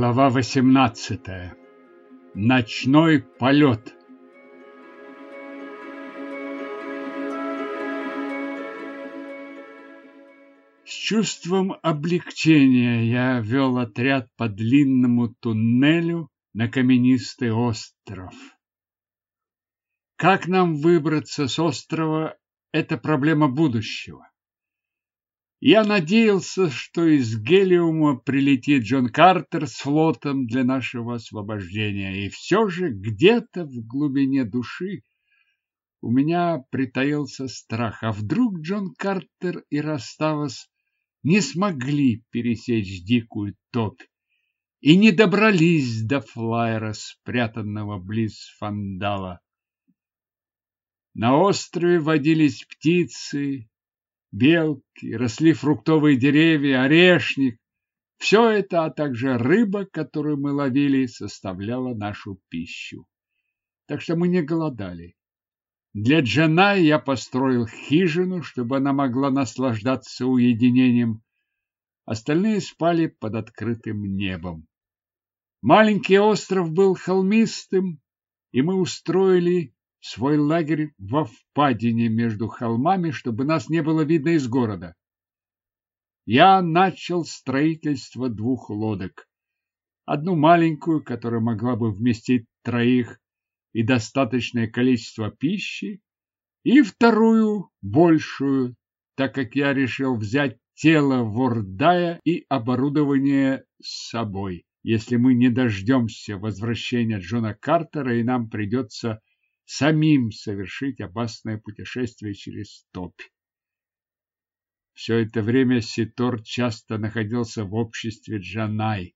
Глава 18. Ночной полет. С чувством облегчения я вел отряд по длинному туннелю на каменистый остров. Как нам выбраться с острова – это проблема будущего. Я надеялся, что из Гелиума прилетит Джон Картер с флотом для нашего освобождения, и все же где-то в глубине души у меня притаился страх. А вдруг Джон Картер и Раставас не смогли пересечь дикую топь и не добрались до флайера, спрятанного близ Фандала. На острове водились птицы, белки, росли фруктовые деревья, орешник. Все это, а также рыба, которую мы ловили, составляла нашу пищу. Так что мы не голодали. Для Джана я построил хижину, чтобы она могла наслаждаться уединением. Остальные спали под открытым небом. Маленький остров был холмистым, и мы устроили свой лагерь во впадине между холмами, чтобы нас не было видно из города. Я начал строительство двух лодок. Одну маленькую, которая могла бы вместить троих и достаточное количество пищи, и вторую, большую, так как я решил взять тело Вордая и оборудование с собой, если мы не дождемся возвращения Джона Картера, и нам придется самим совершить опасное путешествие через топь. Все это время Ситор часто находился в обществе Джанай.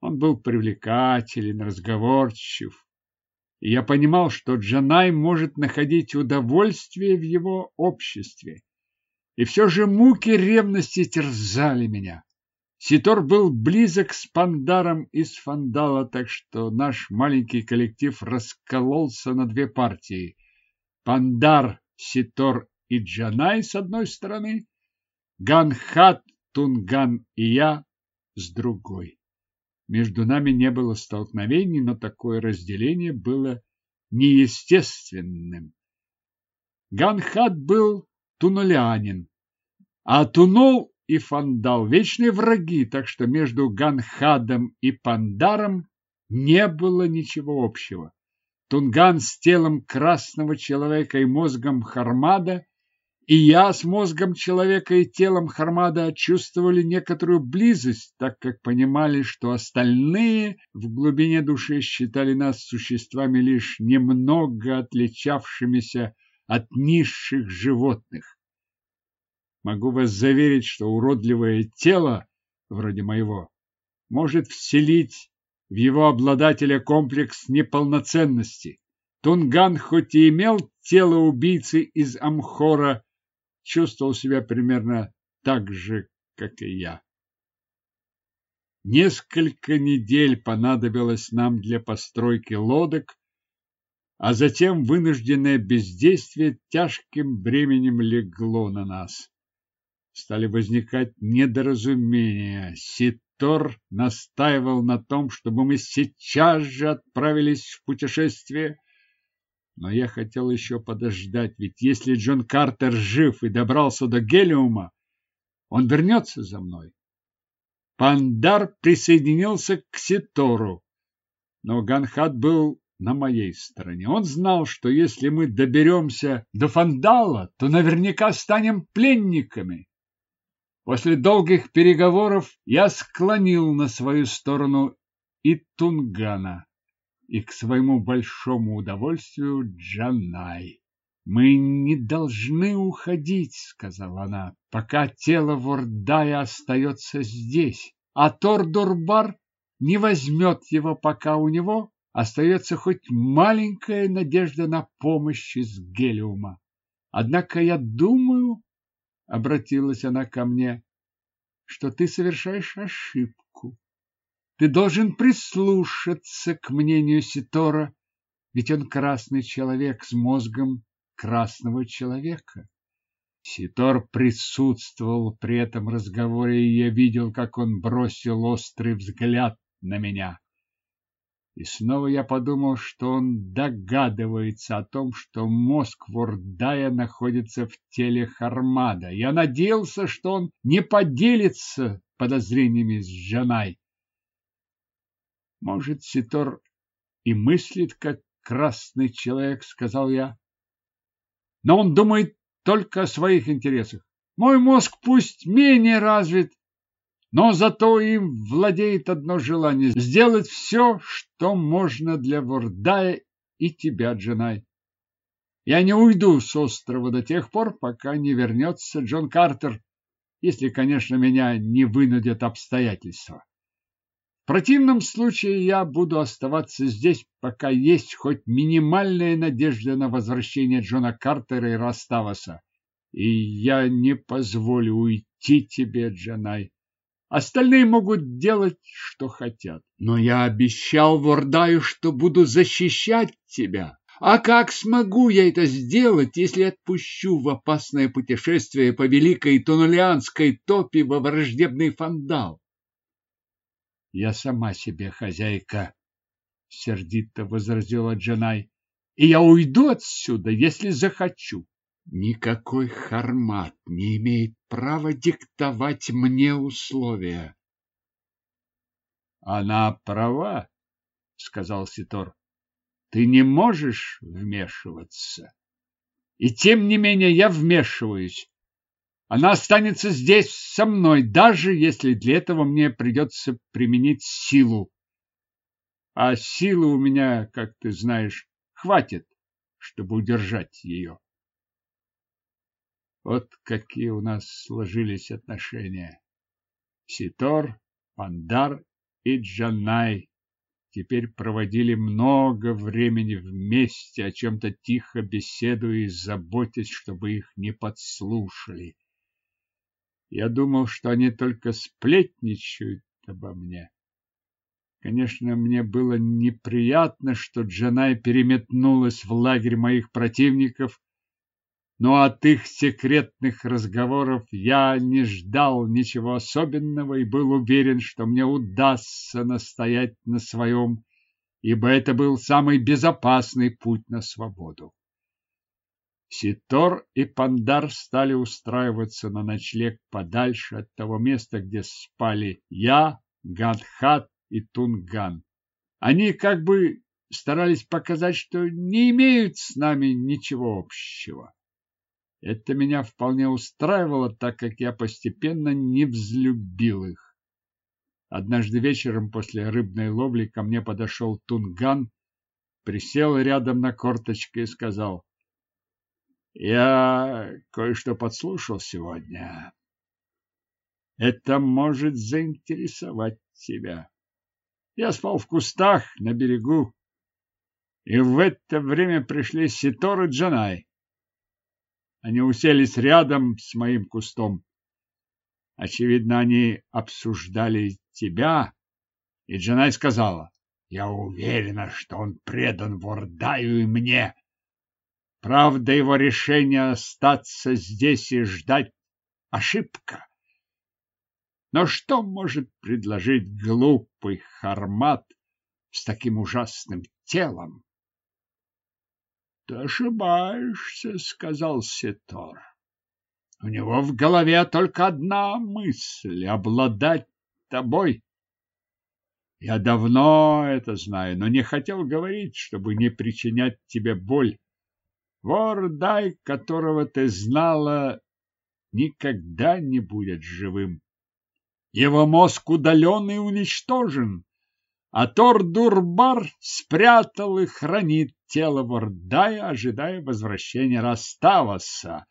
Он был привлекателен, разговорчив, и я понимал, что Джанай может находить удовольствие в его обществе. И все же муки ревности терзали меня. Ситор был близок с Пандаром из Фандала, так что наш маленький коллектив раскололся на две партии. Пандар, Ситор и Джанай с одной стороны, Ганхат, Тунган и я с другой. Между нами не было столкновений, но такое разделение было неестественным. Ганхат был тунулянин, а Тунул и Фандал вечные враги, так что между Ганхадом и Пандаром не было ничего общего. Тунган с телом красного человека и мозгом Хармада, и я с мозгом человека и телом Хармада чувствовали некоторую близость, так как понимали, что остальные в глубине души считали нас существами лишь немного отличавшимися от низших животных. Могу вас заверить, что уродливое тело, вроде моего, может вселить в его обладателя комплекс неполноценности. Тунган, хоть и имел тело убийцы из Амхора, чувствовал себя примерно так же, как и я. Несколько недель понадобилось нам для постройки лодок, а затем вынужденное бездействие тяжким бременем легло на нас стали возникать недоразумения. Ситор настаивал на том, чтобы мы сейчас же отправились в путешествие. Но я хотел еще подождать, ведь если Джон Картер жив и добрался до Гелиума, он вернется за мной. Пандар присоединился к Ситору, но Ганхат был на моей стороне. Он знал, что если мы доберемся до Фандала, то наверняка станем пленниками. После долгих переговоров я склонил на свою сторону и Тунгана, и к своему большому удовольствию Джанай. «Мы не должны уходить», — сказала она, — «пока тело Вордая остается здесь, а Тордурбар не возьмет его, пока у него остается хоть маленькая надежда на помощь из Гелиума. Однако я думаю, обратилась она ко мне, что ты совершаешь ошибку. Ты должен прислушаться к мнению Ситора, ведь он красный человек с мозгом красного человека. Ситор присутствовал при этом разговоре, и я видел, как он бросил острый взгляд на меня. И снова я подумал, что он догадывается о том, что мозг Вордая находится в теле Хармада. Я надеялся, что он не поделится подозрениями с Жанай. Может, Ситор и мыслит, как красный человек, сказал я. Но он думает только о своих интересах. Мой мозг пусть менее развит, но зато им владеет одно желание – сделать все, что можно для Вордая и тебя, Джанай. Я не уйду с острова до тех пор, пока не вернется Джон Картер, если, конечно, меня не вынудят обстоятельства. В противном случае я буду оставаться здесь, пока есть хоть минимальная надежда на возвращение Джона Картера и Раставаса. И я не позволю уйти тебе, Джанай. Остальные могут делать, что хотят. Но я обещал Вордаю, что буду защищать тебя. А как смогу я это сделать, если отпущу в опасное путешествие по великой Тонулианской топе во враждебный фандал? Я сама себе хозяйка, сердито возразила Джанай. И я уйду отсюда, если захочу. Никакой хармат не имеет права диктовать мне условия. Она права, сказал Ситор. Ты не можешь вмешиваться. И тем не менее я вмешиваюсь. Она останется здесь со мной, даже если для этого мне придется применить силу. А силы у меня, как ты знаешь, хватит, чтобы удержать ее. Вот какие у нас сложились отношения. Ситор, Пандар и Джанай теперь проводили много времени вместе, о чем-то тихо беседуя и заботясь, чтобы их не подслушали. Я думал, что они только сплетничают обо мне. Конечно, мне было неприятно, что Джанай переметнулась в лагерь моих противников но от их секретных разговоров я не ждал ничего особенного и был уверен, что мне удастся настоять на своем, ибо это был самый безопасный путь на свободу. Ситор и Пандар стали устраиваться на ночлег подальше от того места, где спали я, Гадхат и Тунган. Они как бы старались показать, что не имеют с нами ничего общего. Это меня вполне устраивало, так как я постепенно не взлюбил их. Однажды вечером после рыбной ловли ко мне подошел Тунган, присел рядом на корточке и сказал, «Я кое-что подслушал сегодня. Это может заинтересовать тебя. Я спал в кустах на берегу, и в это время пришли Ситор и Джанай. Они уселись рядом с моим кустом. Очевидно, они обсуждали тебя, и Джанай сказала, «Я уверена, что он предан Вордаю и мне. Правда, его решение остаться здесь и ждать — ошибка. Но что может предложить глупый Хармат с таким ужасным телом? Ты ошибаешься, сказал Сетор. У него в голове только одна мысль — обладать тобой. Я давно это знаю, но не хотел говорить, чтобы не причинять тебе боль. Вордай, которого ты знала, никогда не будет живым. Его мозг удален и уничтожен а Тор-Дурбар спрятал и хранит тело Вордая, ожидая возвращения Раставаса,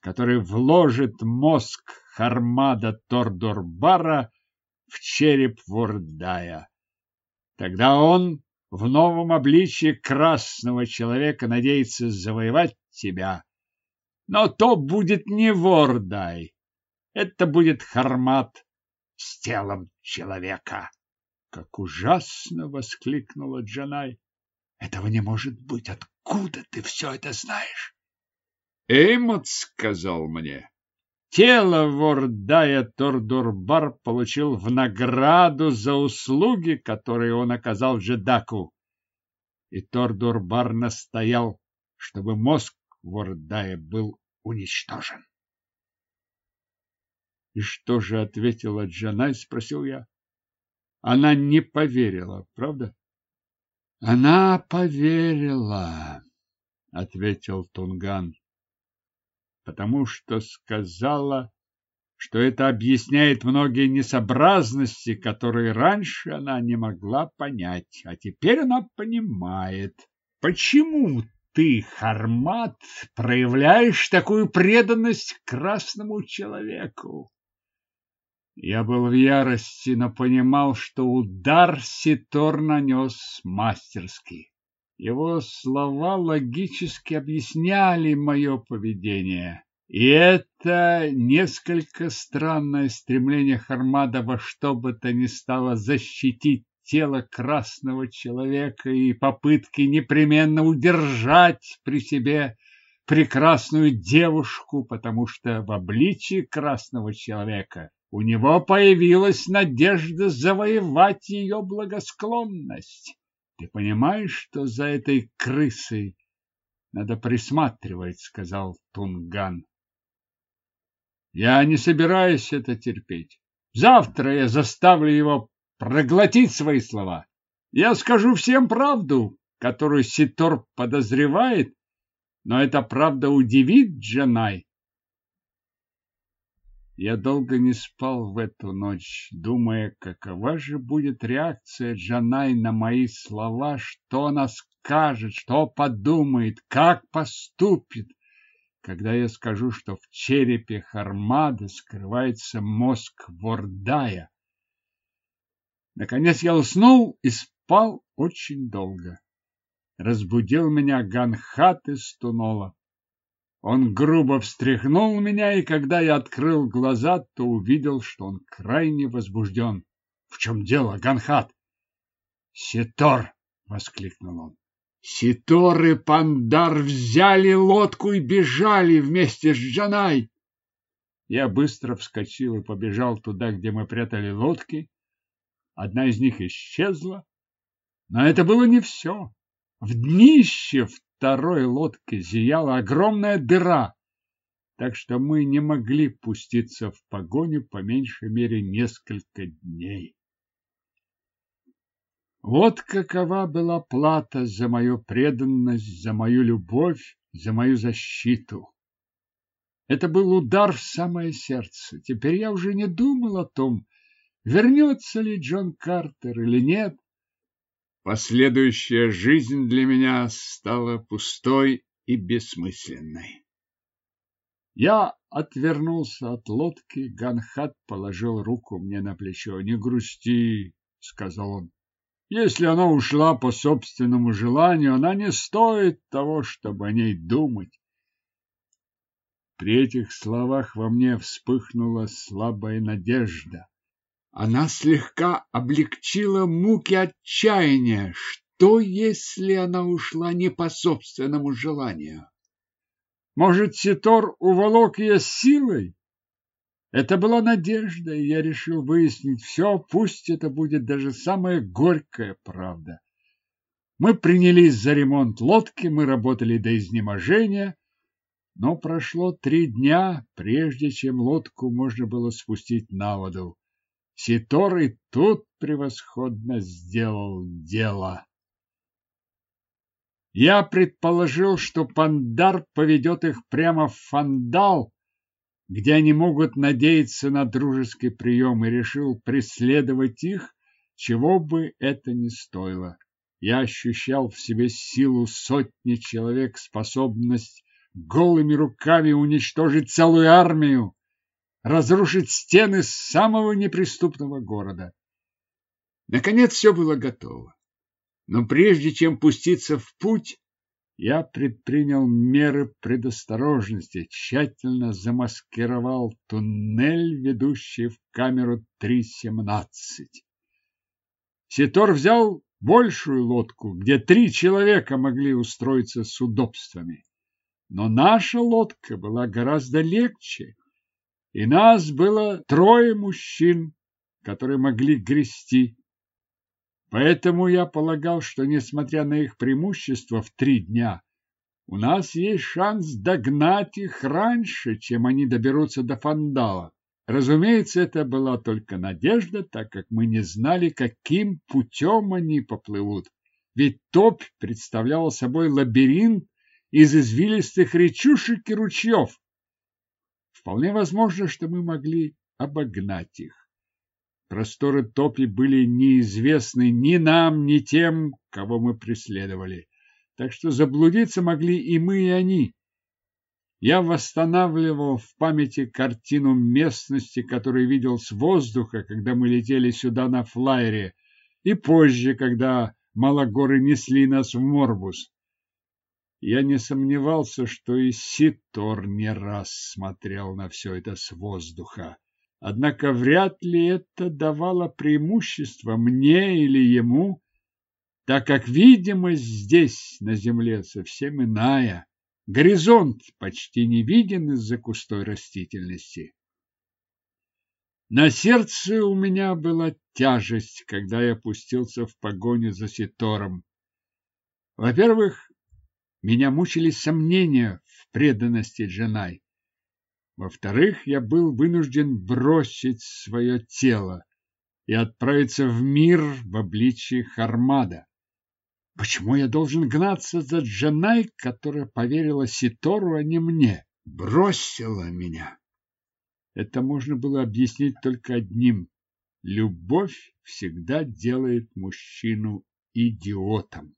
который вложит мозг Хармада Тор-Дурбара в череп Вордая. Тогда он в новом обличье красного человека надеется завоевать тебя. Но то будет не Вордай, это будет Хармат с телом человека. Как ужасно воскликнула Джанай. Этого не может быть. Откуда ты все это знаешь? Эймот сказал мне. тело Вордая Тордурбар получил в награду за услуги, которые он оказал Джедаку. И Тордурбар настоял, чтобы мозг Вордая был уничтожен. И что же ответила Джанай, спросил я. Она не поверила, правда? Она поверила, ответил Тунган, потому что сказала, что это объясняет многие несообразности, которые раньше она не могла понять, а теперь она понимает. Почему ты, Хармат, проявляешь такую преданность красному человеку? Я был в ярости, но понимал, что удар Ситор нанес мастерски. Его слова логически объясняли мое поведение. И это несколько странное стремление Хармада во что бы то ни стало защитить тело красного человека и попытки непременно удержать при себе прекрасную девушку, потому что в обличии красного человека у него появилась надежда завоевать ее благосклонность. Ты понимаешь, что за этой крысой надо присматривать, сказал Тунган. Я не собираюсь это терпеть. Завтра я заставлю его проглотить свои слова. Я скажу всем правду, которую Ситор подозревает, но эта правда удивит Джанай. Я долго не спал в эту ночь, думая, какова же будет реакция Джанай на мои слова, что она скажет, что подумает, как поступит, когда я скажу, что в черепе Хармада скрывается мозг Вордая. Наконец я уснул и спал очень долго. Разбудил меня Ганхат из Тунола. Он грубо встряхнул меня, и когда я открыл глаза, то увидел, что он крайне возбужден. — В чем дело, Ганхат? — Ситор! — воскликнул он. Ситор и Пандар взяли лодку и бежали вместе с Джанай. Я быстро вскочил и побежал туда, где мы прятали лодки. Одна из них исчезла, но это было не все. В днище второй лодки зияла огромная дыра, так что мы не могли пуститься в погоню по меньшей мере несколько дней. Вот какова была плата за мою преданность, за мою любовь, за мою защиту. Это был удар в самое сердце. Теперь я уже не думал о том, вернется ли Джон Картер или нет. Последующая жизнь для меня стала пустой и бессмысленной. Я отвернулся от лодки, Ганхат положил руку мне на плечо. «Не грусти», — сказал он. «Если она ушла по собственному желанию, она не стоит того, чтобы о ней думать». При этих словах во мне вспыхнула слабая надежда. Она слегка облегчила муки отчаяния. Что, если она ушла не по собственному желанию? Может, Ситор уволок ее силой? Это была надежда, и я решил выяснить все, пусть это будет даже самая горькая правда. Мы принялись за ремонт лодки, мы работали до изнеможения, но прошло три дня, прежде чем лодку можно было спустить на воду. Ситор и тут превосходно сделал дело. Я предположил, что Пандар поведет их прямо в Фандал, где они могут надеяться на дружеский прием, и решил преследовать их, чего бы это ни стоило. Я ощущал в себе силу сотни человек, способность голыми руками уничтожить целую армию разрушить стены самого неприступного города. Наконец все было готово. Но прежде чем пуститься в путь, я предпринял меры предосторожности, тщательно замаскировал туннель, ведущий в камеру 3.17. Ситор взял большую лодку, где три человека могли устроиться с удобствами. Но наша лодка была гораздо легче и нас было трое мужчин, которые могли грести. Поэтому я полагал, что, несмотря на их преимущество в три дня, у нас есть шанс догнать их раньше, чем они доберутся до Фандала. Разумеется, это была только надежда, так как мы не знали, каким путем они поплывут. Ведь топь представляла собой лабиринт из извилистых речушек и ручьев. Вполне возможно, что мы могли обогнать их. Просторы топи были неизвестны ни нам, ни тем, кого мы преследовали так что заблудиться могли и мы, и они. Я восстанавливал в памяти картину местности, которую видел с воздуха, когда мы летели сюда на флайере, и позже, когда малогоры несли нас в Морбус. Я не сомневался, что и Ситор не раз смотрел на все это с воздуха. Однако вряд ли это давало преимущество мне или ему, так как видимость здесь, на земле, совсем иная. Горизонт почти не виден из-за густой растительности. На сердце у меня была тяжесть, когда я пустился в погоню за Ситором. Во-первых, меня мучили сомнения в преданности Джанай. Во-вторых, я был вынужден бросить свое тело и отправиться в мир в обличии Хармада. Почему я должен гнаться за Джанай, которая поверила Ситору, а не мне? Бросила меня. Это можно было объяснить только одним. Любовь всегда делает мужчину идиотом.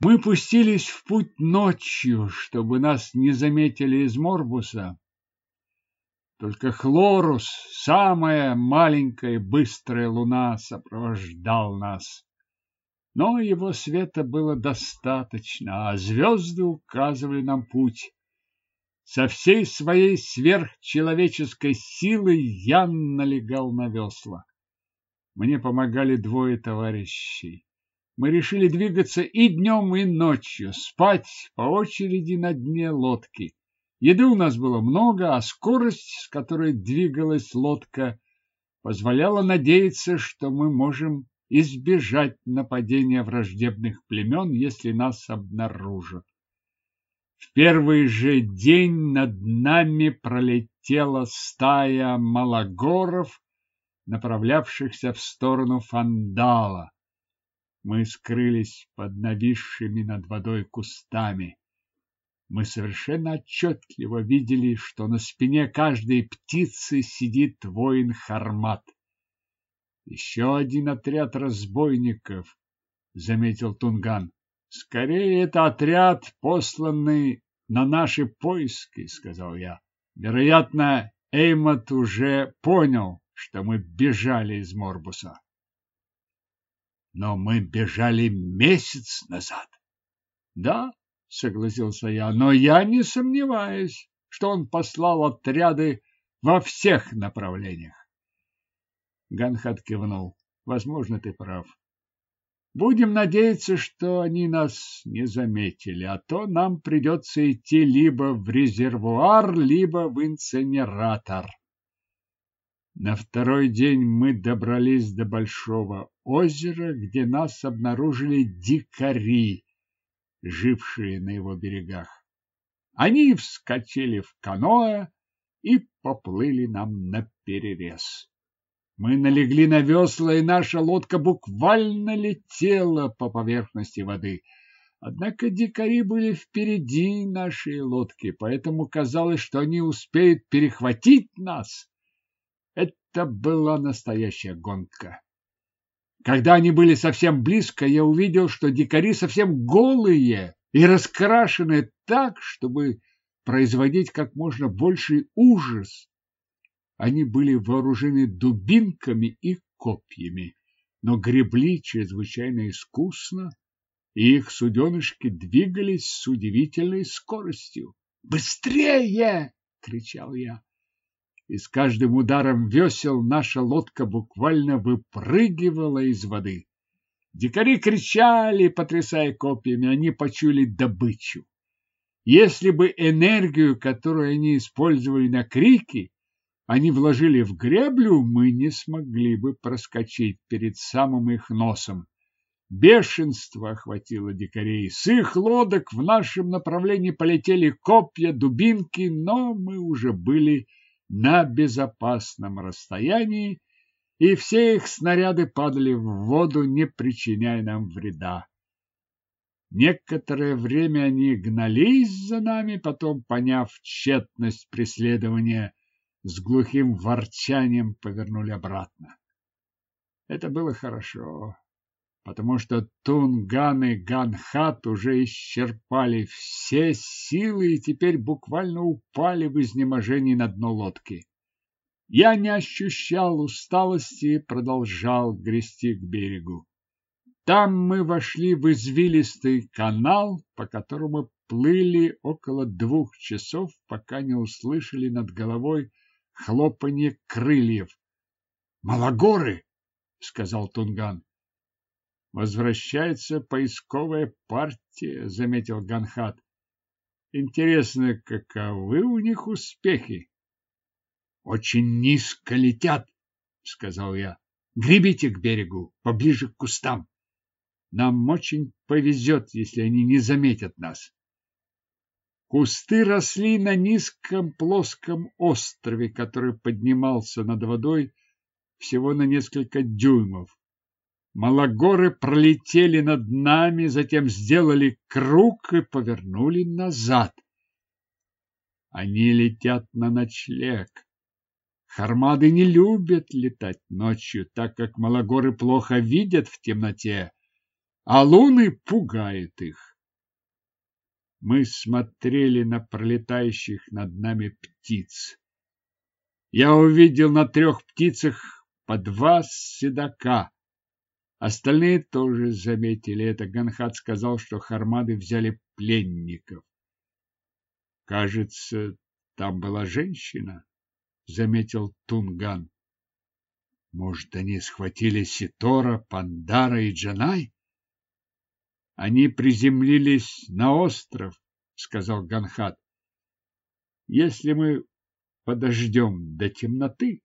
Мы пустились в путь ночью, чтобы нас не заметили из Морбуса. Только Хлорус, самая маленькая быстрая луна, сопровождал нас но его света было достаточно, а звезды указывали нам путь. Со всей своей сверхчеловеческой силой я налегал на весла. Мне помогали двое товарищей. Мы решили двигаться и днем, и ночью, спать по очереди на дне лодки. Еды у нас было много, а скорость, с которой двигалась лодка, позволяла надеяться, что мы можем избежать нападения враждебных племен, если нас обнаружат. В первый же день над нами пролетела стая малогоров, направлявшихся в сторону Фандала. Мы скрылись под нависшими над водой кустами. Мы совершенно отчетливо видели, что на спине каждой птицы сидит воин Хармат. Еще один отряд разбойников, заметил Тунган. Скорее, это отряд, посланный на наши поиски, сказал я. Вероятно, Эймот уже понял, что мы бежали из Морбуса. Но мы бежали месяц назад. Да, согласился я, но я не сомневаюсь, что он послал отряды во всех направлениях. Ганхат кивнул. Возможно, ты прав. Будем надеяться, что они нас не заметили, а то нам придется идти либо в резервуар, либо в инцинератор. На второй день мы добрались до большого озера, где нас обнаружили дикари, жившие на его берегах. Они вскочили в каноэ и поплыли нам на перерез. Мы налегли на весла, и наша лодка буквально летела по поверхности воды. Однако дикари были впереди нашей лодки, поэтому казалось, что они успеют перехватить нас. Это была настоящая гонка. Когда они были совсем близко, я увидел, что дикари совсем голые и раскрашены так, чтобы производить как можно больший ужас. Они были вооружены дубинками и копьями, но гребли чрезвычайно искусно, и их суденышки двигались с удивительной скоростью. «Быстрее!» — кричал я. И с каждым ударом весел наша лодка буквально выпрыгивала из воды. Дикари кричали, потрясая копьями, они почули добычу. Если бы энергию, которую они использовали на крики, они вложили в греблю, мы не смогли бы проскочить перед самым их носом. Бешенство охватило дикарей. С их лодок в нашем направлении полетели копья, дубинки, но мы уже были на безопасном расстоянии, и все их снаряды падали в воду, не причиняя нам вреда. Некоторое время они гнались за нами, потом, поняв тщетность преследования, с глухим ворчанием повернули обратно. Это было хорошо, потому что Тунган и Ганхат уже исчерпали все силы и теперь буквально упали в изнеможении на дно лодки. Я не ощущал усталости и продолжал грести к берегу. Там мы вошли в извилистый канал, по которому плыли около двух часов, пока не услышали над головой хлопанье крыльев. «Малогоры!» — сказал Тунган. «Возвращается поисковая партия», — заметил Ганхат. «Интересно, каковы у них успехи?» «Очень низко летят», — сказал я. «Гребите к берегу, поближе к кустам. Нам очень повезет, если они не заметят нас». Кусты росли на низком плоском острове, который поднимался над водой всего на несколько дюймов. Малогоры пролетели над нами, затем сделали круг и повернули назад. Они летят на ночлег. Хармады не любят летать ночью, так как малогоры плохо видят в темноте, а луны пугают их. Мы смотрели на пролетающих над нами птиц. Я увидел на трех птицах по два седока. Остальные тоже заметили это. Ганхат сказал, что хармады взяли пленников. Кажется, там была женщина, заметил Тунган. Может, они схватили Ситора, Пандара и Джанай? Они приземлились на остров, сказал Ганхат. Если мы подождем до темноты,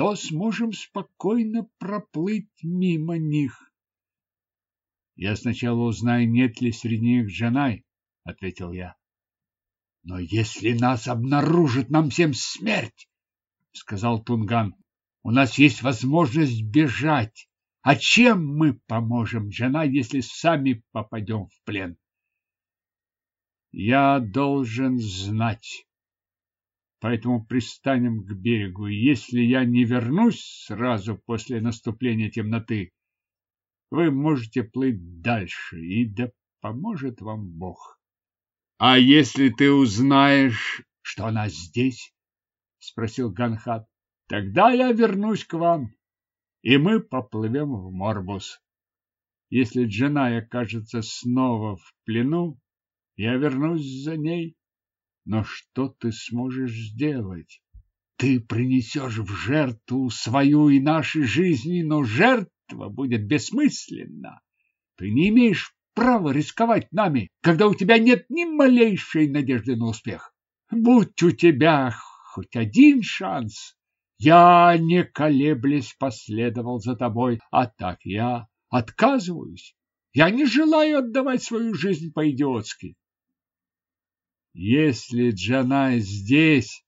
то сможем спокойно проплыть мимо них. Я сначала узнаю, нет ли среди них Джанай, ответил я. Но если нас обнаружат, нам всем смерть, сказал Тунган. У нас есть возможность бежать. А чем мы поможем, жена, если сами попадем в плен? Я должен знать. Поэтому пристанем к берегу. Если я не вернусь сразу после наступления темноты, вы можете плыть дальше, и да поможет вам Бог. А если ты узнаешь, что она здесь? спросил Ганхат. Тогда я вернусь к вам и мы поплывем в Морбус. Если Дженай окажется снова в плену, я вернусь за ней. Но что ты сможешь сделать? Ты принесешь в жертву свою и наши жизни, но жертва будет бессмысленна. Ты не имеешь права рисковать нами, когда у тебя нет ни малейшей надежды на успех. Будь у тебя хоть один шанс, я, не колеблясь, последовал за тобой, а так я отказываюсь. Я не желаю отдавать свою жизнь по-идиотски. Если Джанай здесь,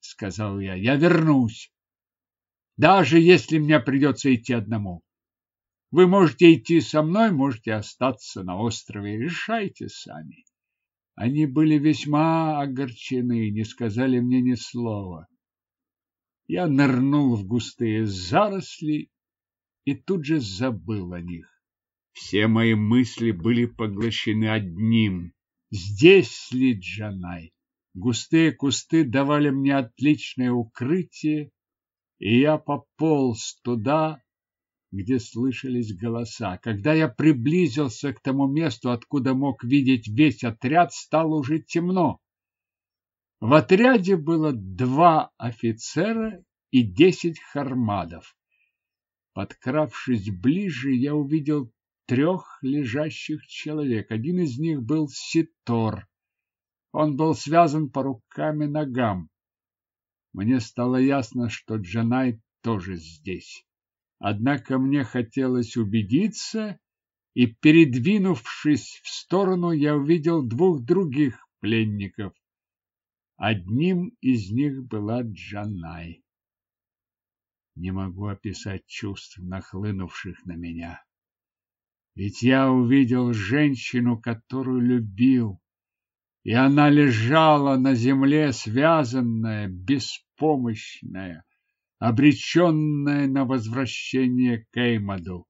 сказал я, я вернусь. Даже если мне придется идти одному. Вы можете идти со мной, можете остаться на острове, решайте сами. Они были весьма огорчены, не сказали мне ни слова. Я нырнул в густые заросли и тут же забыл о них. Все мои мысли были поглощены одним. Здесь ли Джанай? Густые кусты давали мне отличное укрытие, и я пополз туда, где слышались голоса. Когда я приблизился к тому месту, откуда мог видеть весь отряд, стало уже темно. В отряде было два офицера и десять хармадов. Подкравшись ближе, я увидел трех лежащих человек. Один из них был Ситор. Он был связан по рукам и ногам. Мне стало ясно, что Джанай тоже здесь. Однако мне хотелось убедиться, и, передвинувшись в сторону, я увидел двух других пленников. Одним из них была Джанай. Не могу описать чувств, нахлынувших на меня. Ведь я увидел женщину, которую любил, и она лежала на земле, связанная, беспомощная, обреченная на возвращение к Эймаду.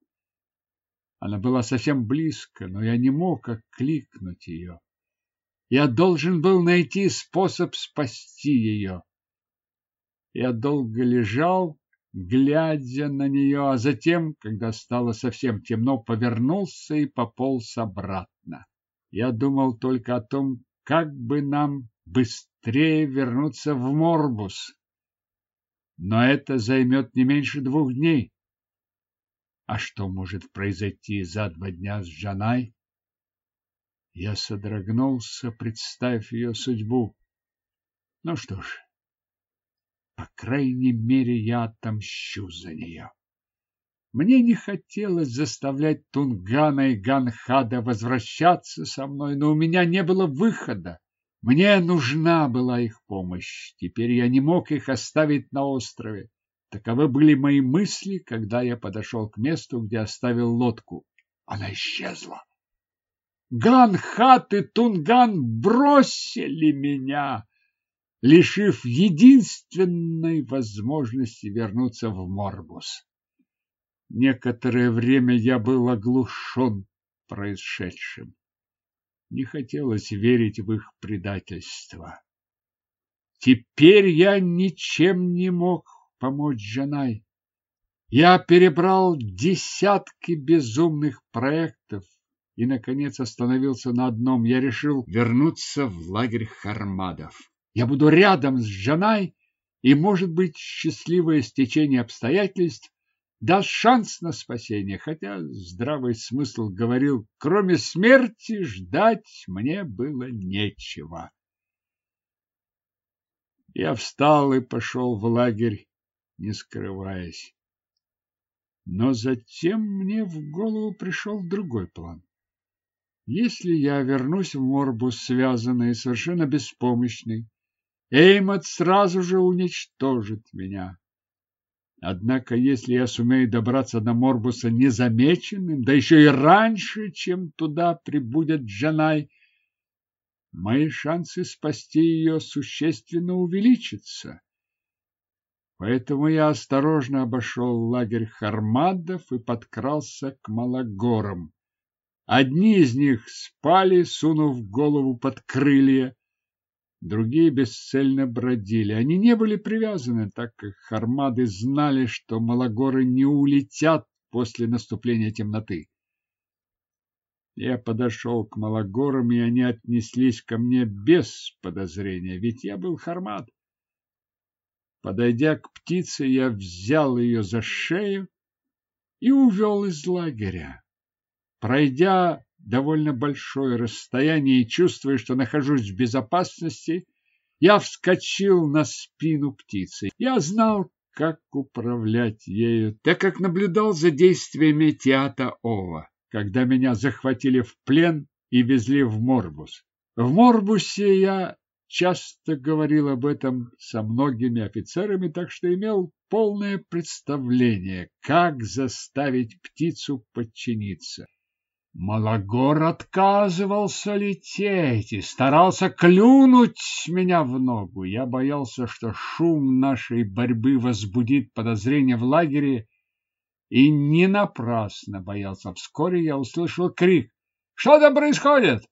Она была совсем близко, но я не мог окликнуть ее. Я должен был найти способ спасти ее. Я долго лежал, глядя на нее, а затем, когда стало совсем темно, повернулся и пополз обратно. Я думал только о том, как бы нам быстрее вернуться в Морбус. Но это займет не меньше двух дней. А что может произойти за два дня с Джанай? Я содрогнулся, представив ее судьбу. Ну что ж, по крайней мере, я отомщу за нее. Мне не хотелось заставлять Тунгана и Ганхада возвращаться со мной, но у меня не было выхода. Мне нужна была их помощь. Теперь я не мог их оставить на острове. Таковы были мои мысли, когда я подошел к месту, где оставил лодку. Она исчезла. Ганхат и Тунган бросили меня, лишив единственной возможности вернуться в Морбус. Некоторое время я был оглушен происшедшим. Не хотелось верить в их предательство. Теперь я ничем не мог помочь Жанай. Я перебрал десятки безумных проектов и, наконец, остановился на одном. Я решил вернуться в лагерь Хармадов. Я буду рядом с Жанай, и, может быть, счастливое стечение обстоятельств даст шанс на спасение, хотя здравый смысл говорил, кроме смерти ждать мне было нечего. Я встал и пошел в лагерь не скрываясь. Но затем мне в голову пришел другой план. Если я вернусь в Морбус связанный и совершенно беспомощный, Эймот сразу же уничтожит меня. Однако, если я сумею добраться до Морбуса незамеченным, да еще и раньше, чем туда прибудет Джанай, мои шансы спасти ее существенно увеличатся. Поэтому я осторожно обошел лагерь Хармадов и подкрался к Малагорам. Одни из них спали, сунув голову под крылья, другие бесцельно бродили. Они не были привязаны, так как Хармады знали, что Малагоры не улетят после наступления темноты. Я подошел к Малагорам, и они отнеслись ко мне без подозрения, ведь я был Хармад. Подойдя к птице, я взял ее за шею и увел из лагеря. Пройдя довольно большое расстояние и чувствуя, что нахожусь в безопасности, я вскочил на спину птицы. Я знал, как управлять ею, так как наблюдал за действиями Теата Ова, когда меня захватили в плен и везли в Морбус. В Морбусе я часто говорил об этом со многими офицерами, так что имел полное представление, как заставить птицу подчиниться. Малагор отказывался лететь и старался клюнуть меня в ногу. Я боялся, что шум нашей борьбы возбудит подозрения в лагере, и не напрасно боялся. Вскоре я услышал крик «Что там происходит?»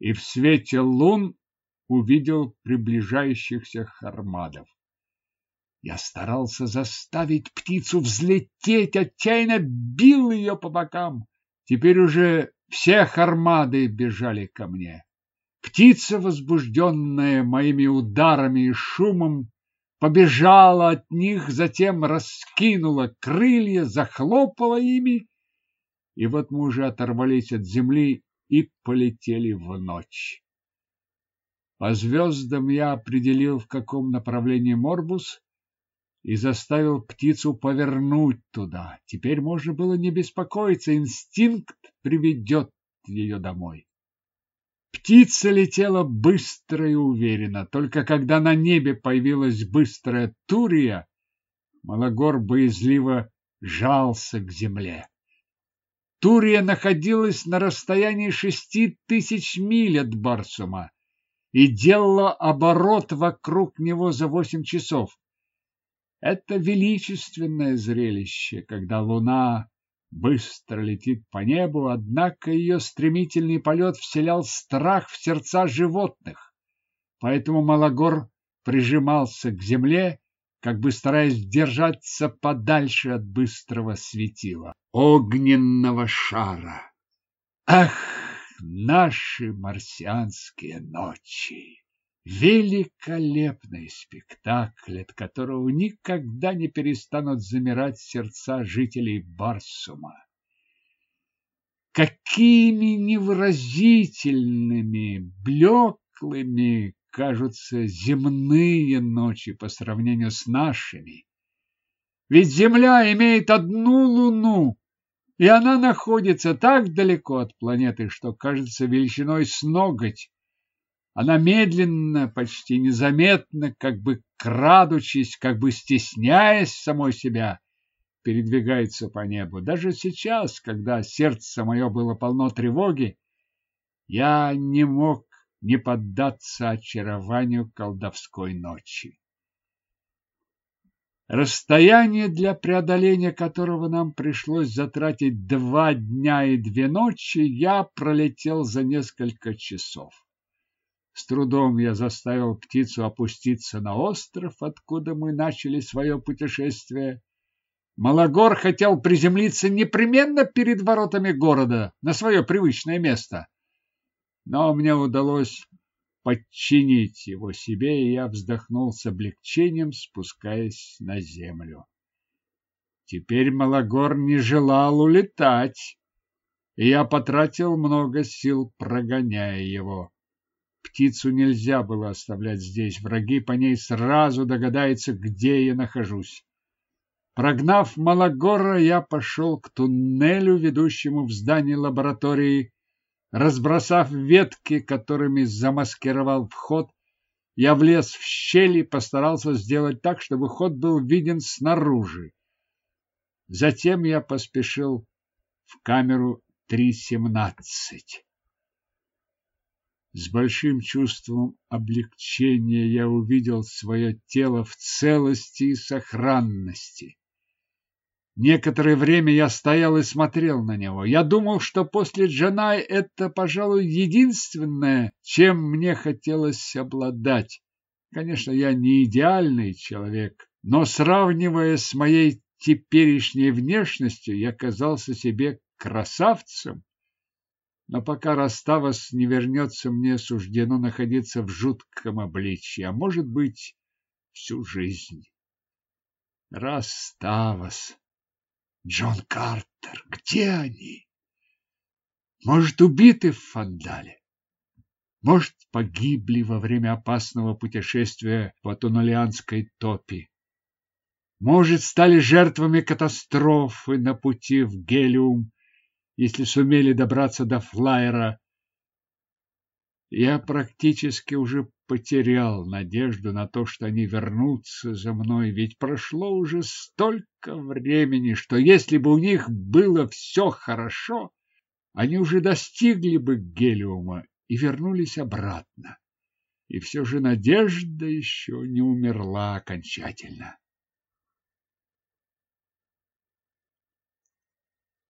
И в свете лун увидел приближающихся хармадов. Я старался заставить птицу взлететь, отчаянно бил ее по бокам. Теперь уже все хармады бежали ко мне. Птица, возбужденная моими ударами и шумом, побежала от них, затем раскинула крылья, захлопала ими, и вот мы уже оторвались от земли и полетели в ночь. По звездам я определил, в каком направлении Морбус, и заставил птицу повернуть туда. Теперь можно было не беспокоиться, инстинкт приведет ее домой. Птица летела быстро и уверенно. Только когда на небе появилась быстрая Турия, Малогор боязливо жался к земле. Турия находилась на расстоянии шести тысяч миль от Барсума и делала оборот вокруг него за восемь часов. Это величественное зрелище, когда луна быстро летит по небу, однако ее стремительный полет вселял страх в сердца животных. Поэтому Малогор прижимался к земле, как бы стараясь держаться подальше от быстрого светила, огненного шара. Ах, наши марсианские ночи! Великолепный спектакль, от которого никогда не перестанут замирать сердца жителей Барсума. Какими невыразительными, блеклыми кажутся земные ночи по сравнению с нашими. Ведь Земля имеет одну луну, и она находится так далеко от планеты, что кажется величиной с ноготь. Она медленно, почти незаметно, как бы крадучись, как бы стесняясь самой себя, передвигается по небу. Даже сейчас, когда сердце мое было полно тревоги, я не мог не поддаться очарованию колдовской ночи. Расстояние, для преодоления которого нам пришлось затратить два дня и две ночи, я пролетел за несколько часов. С трудом я заставил птицу опуститься на остров, откуда мы начали свое путешествие. Малогор хотел приземлиться непременно перед воротами города, на свое привычное место. Но мне удалось подчинить его себе, и я вздохнул с облегчением, спускаясь на землю. Теперь Малогор не желал улетать, и я потратил много сил, прогоняя его. Птицу нельзя было оставлять здесь. Враги по ней сразу догадаются, где я нахожусь. Прогнав Малагора, я пошел к туннелю, ведущему в здание лаборатории. Разбросав ветки, которыми замаскировал вход, я влез в щель и постарался сделать так, чтобы ход был виден снаружи. Затем я поспешил в камеру 317. С большим чувством облегчения я увидел свое тело в целости и сохранности. Некоторое время я стоял и смотрел на него. Я думал, что после Джанай это, пожалуй, единственное, чем мне хотелось обладать. Конечно, я не идеальный человек, но сравнивая с моей теперешней внешностью, я казался себе красавцем но пока Раставос не вернется, мне суждено находиться в жутком обличье, а может быть, всю жизнь. Раставос, Джон Картер, где они? Может, убиты в Фандале? Может, погибли во время опасного путешествия по Тунулианской топи? Может, стали жертвами катастрофы на пути в Гелиум если сумели добраться до флайера. Я практически уже потерял надежду на то, что они вернутся за мной, ведь прошло уже столько времени, что если бы у них было все хорошо, они уже достигли бы гелиума и вернулись обратно. И все же надежда еще не умерла окончательно.